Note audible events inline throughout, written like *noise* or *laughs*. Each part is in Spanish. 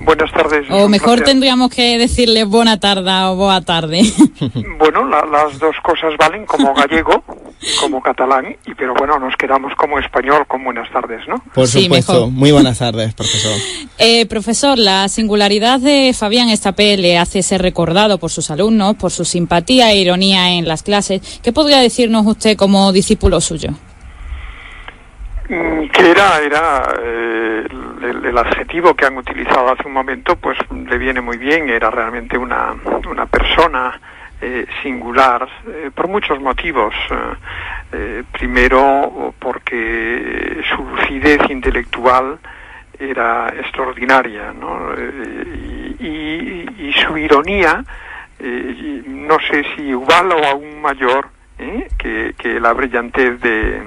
Buenas tardes. O mejor tendríamos que decirle buena tarde o boa tarde. *laughs* Bueno, las dos cosas valen como *laughs* gallego como catalán, y pero bueno, nos quedamos como español con buenas tardes, ¿no? Por supuesto. Muy buenas tardes, profesor. *laughs* Eh, profesor, la singularidad de Fabián Estapé le hace ser recordado por sus alumnos, por su simpatía e ironía en las clases. ¿Qué podría decirnos usted como discípulo suyo? Mm, que era, era eh, el, adjetivo que han utilizado hace un momento, pues le viene muy bien, era realmente una, una persona eh, singular eh, por muchos motivos. primero, porque su lucidez intelectual era extraordinaria, ¿no? y, su ironía, no sé si igual o aún mayor que, que la brillantez de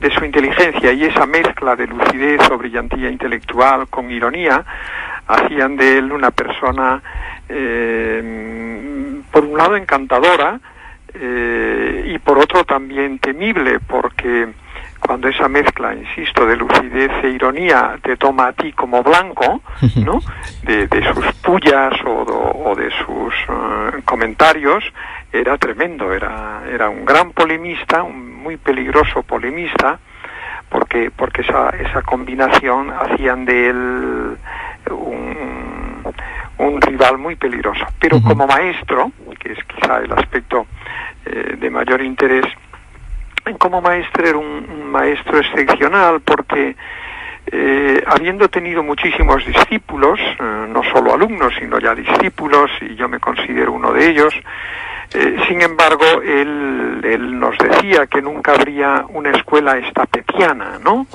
de su inteligencia y esa mezcla de lucidez o brillantía intelectual con ironía hacían de él una persona, eh, por un lado, encantadora eh, y por otro también temible, porque cuando esa mezcla, insisto, de lucidez e ironía te toma a ti como blanco, *laughs* ¿no? De, sus pullas o, de sus eh, comentarios, era tremendo, era, era un gran polemista, un muy peligroso polemista, porque, porque esa, esa combinación hacían de él un, un rival muy peligroso. Pero como maestro, que es quizá el aspecto eh, de mayor interés, como maestro era un, maestro excepcional porque eh, habiendo tenido muchísimos discípulos, eh, no solo alumnos, sino ya discípulos, y yo me considero uno de ellos, eh, sin embargo, él, nos decía que nunca habría una escuela estapetiana, ¿no?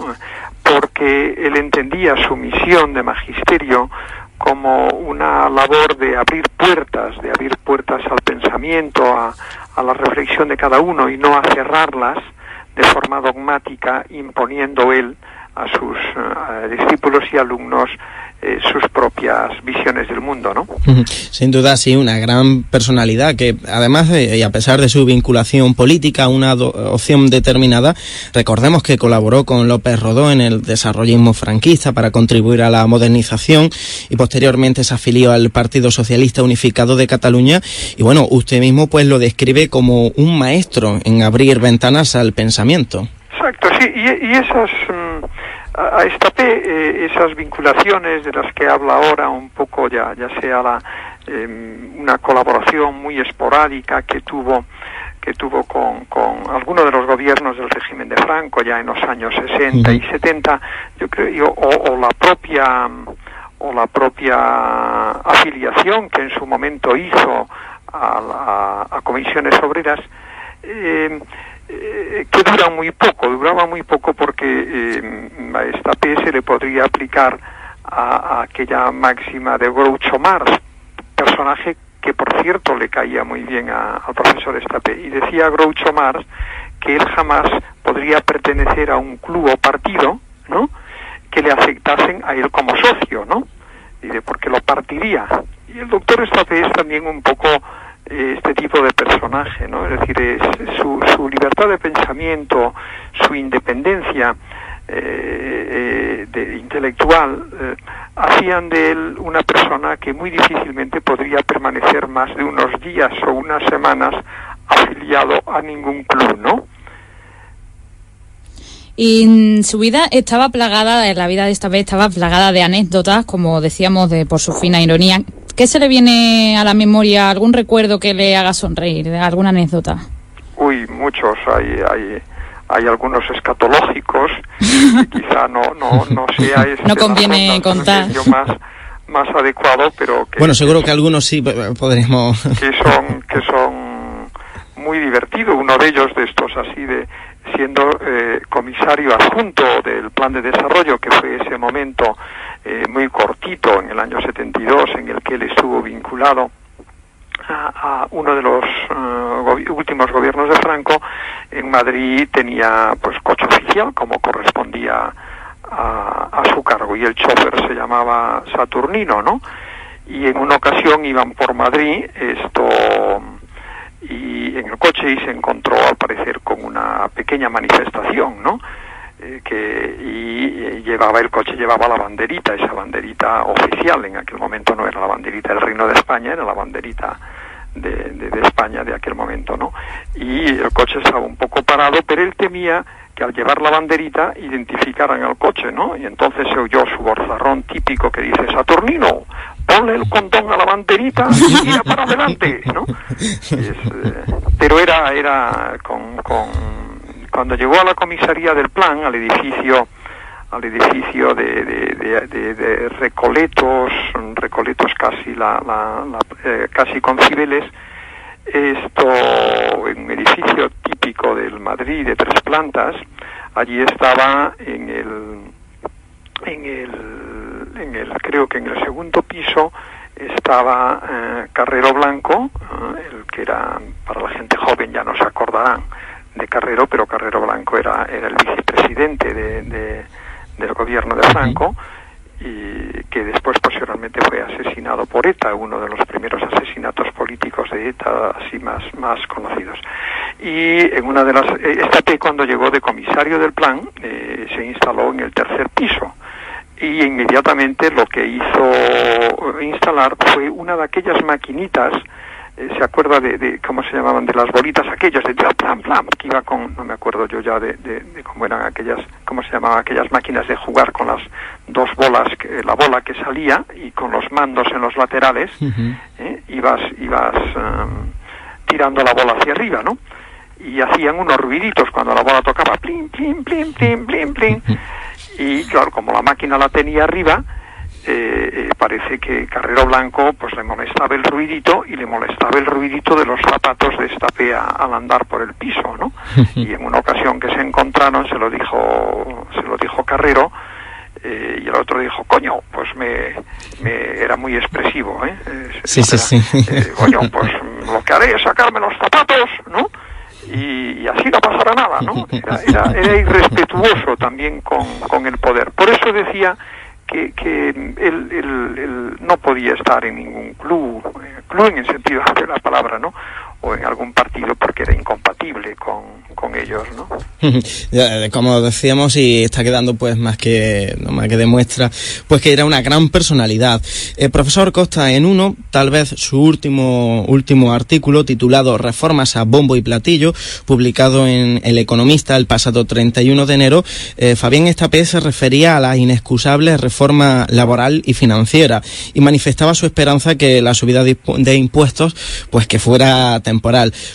Porque él entendía su misión de magisterio como una labor de abrir puertas, de abrir puertas al pensamiento, a, a la reflexión de cada uno y no a cerrarlas de forma dogmática, imponiendo él a sus eh, discípulos y alumnos eh, sus propias visiones del mundo, ¿no? Sin duda, sí, una gran personalidad que, además, de, y a pesar de su vinculación política, una opción determinada, recordemos que colaboró con López Rodó en el desarrollismo franquista para contribuir a la modernización y posteriormente se afilió al Partido Socialista Unificado de Cataluña y bueno, usted mismo pues lo describe como un maestro en abrir ventanas al pensamiento. Exacto, sí, y, esas... Mm, a, esta eh, esas vinculaciones de las que habla ahora un poco ya ya sea la em, una colaboración muy esporádica que tuvo que tuvo con, con algunos de los gobiernos del régimen de Franco ya en los años 60 y 70 yo creo o, la propia o la propia afiliación que en su momento hizo a, a comisiones obreras eh, eh, que dura muy poco, duraba muy poco porque eh, a esta P se le podría aplicar a, aquella máxima de Groucho Marx, personaje que por cierto le caía muy bien al profesor Estapé. Y decía Groucho Marx que él jamás podría pertenecer a un club o partido, ¿no? Que le aceptasen a él como socio, ¿no? Y de porque lo partiría. Y el doctor Estapé es también un poco este tipo de personaje, ¿no? Es decir, su, su, libertad de pensamiento, su independencia eh, de, intelectual, eh, hacían de él una persona que muy difícilmente podría permanecer más de unos días o unas semanas afiliado a ningún club, ¿no? Y su vida estaba plagada, la vida de esta vez estaba plagada de anécdotas, como decíamos, de por su fina ironía. ¿Qué se le viene a la memoria? ¿Algún recuerdo que le haga sonreír? ¿Alguna anécdota? Uy, muchos. Hay, hay, hay algunos escatológicos. *laughs* quizá no, no, no sea este No conviene contar. Más, más adecuado, pero que... Bueno, seguro que algunos sí podremos... Que son, que son muy divertidos. Uno de ellos, de estos así de siendo eh, comisario adjunto del plan de desarrollo, que fue ese momento eh, muy cortito en el año 72 en el que él estuvo vinculado a, uno de los eh, últimos gobiernos de Franco en Madrid tenía pues coche oficial como correspondía a, a, su cargo y el chofer se llamaba Saturnino no y en una ocasión iban por Madrid esto y en el coche y se encontró al parecer con una pequeña manifestación no eh, que y, llevaba el coche llevaba la banderita esa banderita oficial. En aquel momento no era la banderita del Reino de España era la banderita de, de, España de aquel momento no y el coche estaba un poco parado pero él temía que al llevar la banderita identificaran al coche no y entonces se oyó su borzarrón típico que dice Saturnino ponle el condón a la banderita y tira para adelante no eh, pero era era con, con cuando llegó a la comisaría del plan, al edificio, al edificio de, de, Recoletos, Recoletos casi la, la, eh, casi con Cibeles, esto en un edificio típico del Madrid de tres plantas, allí estaba en el en el, en el creo que en el segundo piso estaba eh, Carrero Blanco, eh, el que era para la gente joven ya no se acordarán, de Carrero, pero Carrero Blanco era, era el vicepresidente de, del gobierno de Franco y que después posteriormente fue asesinado por ETA, uno de los primeros asesinatos políticos de ETA así más, más conocidos. Y en una de las, eh, esta P cuando llegó de comisario del plan eh, se instaló en el tercer piso y inmediatamente lo que hizo instalar fue una de aquellas maquinitas eh, se acuerda de, cómo se llamaban de las bolitas aquellas de plan plan que iba con no me acuerdo yo ya de, cómo eran aquellas cómo se llamaban aquellas máquinas de jugar con las dos bolas que, la bola que salía y con los mandos en los laterales eh, ibas ibas em, tirando la bola hacia arriba no y hacían unos ruiditos cuando la bola tocaba plin plin plin plin plin plin y claro como la máquina la tenía arriba eh, eh, parece que Carrero Blanco pues le molestaba el ruidito y le molestaba el ruidito de los zapatos de esta pea al andar por el piso, ¿no? *laughs* y en una ocasión que se encontraron se lo dijo se lo dijo Carrero eh, y el otro dijo coño pues me, me era muy expresivo, ¿eh? sí, sí, sí. coño pues *laughs* lo que haré es sacarme los zapatos, ¿no? Y, así no pasará nada, ¿no? *laughs* Era, era, irrespetuoso también con, con el poder. Por eso decía que, que él, no podía estar en ningún club, eh, club en el sentido de la palabra, ¿no? O en algún partido porque era incompatible con, con ellos, ¿no? *laughs* Como decíamos y está quedando pues más que no más que demuestra pues que era una gran personalidad. El profesor Costa en uno, tal vez su último último artículo titulado Reformas a bombo y platillo, publicado en El Economista el pasado 31 de enero, eh, Fabián Estapé se refería a la inexcusable reforma laboral y financiera y manifestaba su esperanza que la subida de impuestos pues que fuera temporal.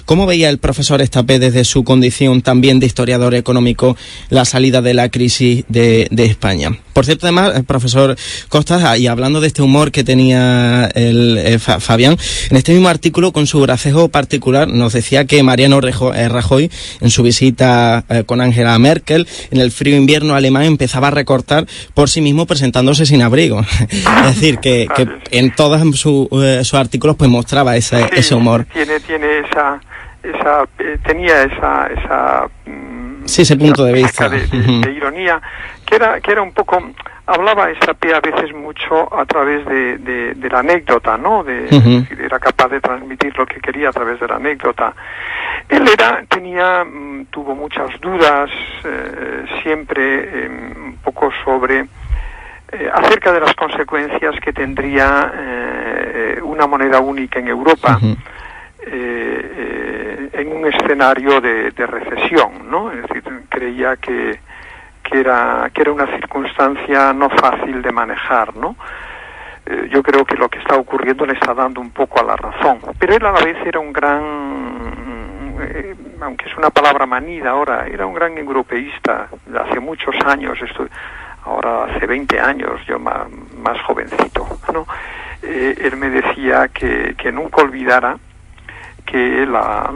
¿Cómo veía el profesor Estapé desde su condición también de historiador económico la salida de la crisis de, España. Por cierto, además, el profesor Costas, ah, y hablando de este humor que tenía el, eh, Fabián, en este mismo artículo, con su gracejo particular, nos decía que Mariano eh, Rajoy, en su visita eh, con Angela Merkel, en el frío invierno alemán, empezaba a recortar por sí mismo presentándose sin abrigo. *laughs* es decir, que, en todos sus artículos pues mostraba ese, ese humor. Tiene, tiene esa esa eh, tenía esa esa mm, sí, ese punto de vista de, ironía que era que era un poco hablaba esa P a veces mucho a través de, de, la anécdota no de era capaz de transmitir lo que quería a través de la anécdota. Él era tenía mm, tuvo muchas dudas eh, siempre em, un poco sobre eh, acerca de las consecuencias que tendría una moneda única en Europa eh, en un escenario de, recesión, ¿no? Es decir, creía que, que, era, que era una circunstancia no fácil de manejar, ¿no? Eh, yo creo que lo que está ocurriendo le está dando un poco a la razón. Pero él a la vez era un gran, eh, aunque es una palabra manida ahora, era un gran europeísta hace muchos años, esto, ahora hace 20 años, yo más, más jovencito, ¿no? él me decía que, que nunca olvidara que la,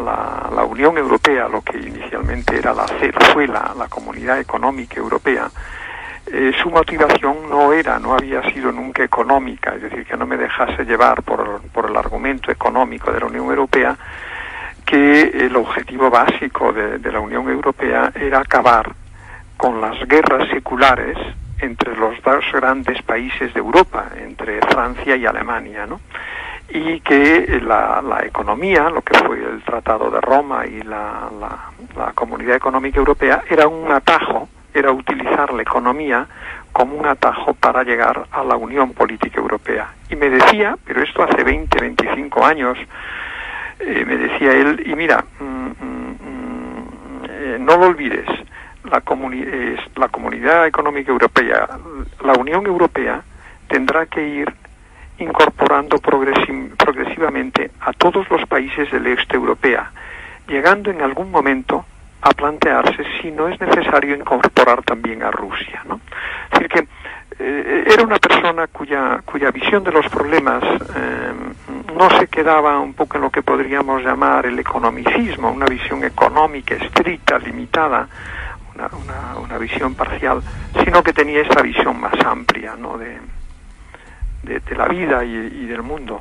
la, Unión Europea, lo que inicialmente era la CER, fue la, la Comunidad Económica Europea, eh, su motivación no era, no había sido nunca económica, es decir, que no me dejase llevar por, por el argumento económico de la Unión Europea, que el objetivo básico de, de la Unión Europea era acabar con las guerras seculares entre los dos grandes países de Europa, entre Francia y Alemania, ¿no? Y que la, la, economía, lo que fue el Tratado de Roma y la, la, Comunidad Económica Europea, era un atajo era utilizar la economía como un atajo para llegar a la Unión Política Europea. Y me decía, pero esto hace 20, 25 años, eh, me decía él, y mira, mm, mm, mm, eh, no lo olvides, la, la Comunidad Económica Europea, la Unión Europea, tendrá que ir incorporando progresivamente a todos los países del este europea, llegando en algún momento a plantearse si no es necesario incorporar también a Rusia. Es decir, que eh, era una persona cuya, cuya visión de los problemas eh, no se quedaba un poco en lo que podríamos llamar el economicismo, una visión económica estricta, limitada, una, una, visión parcial, sino que tenía esa visión más amplia ¿no? De, la vida y del mundo.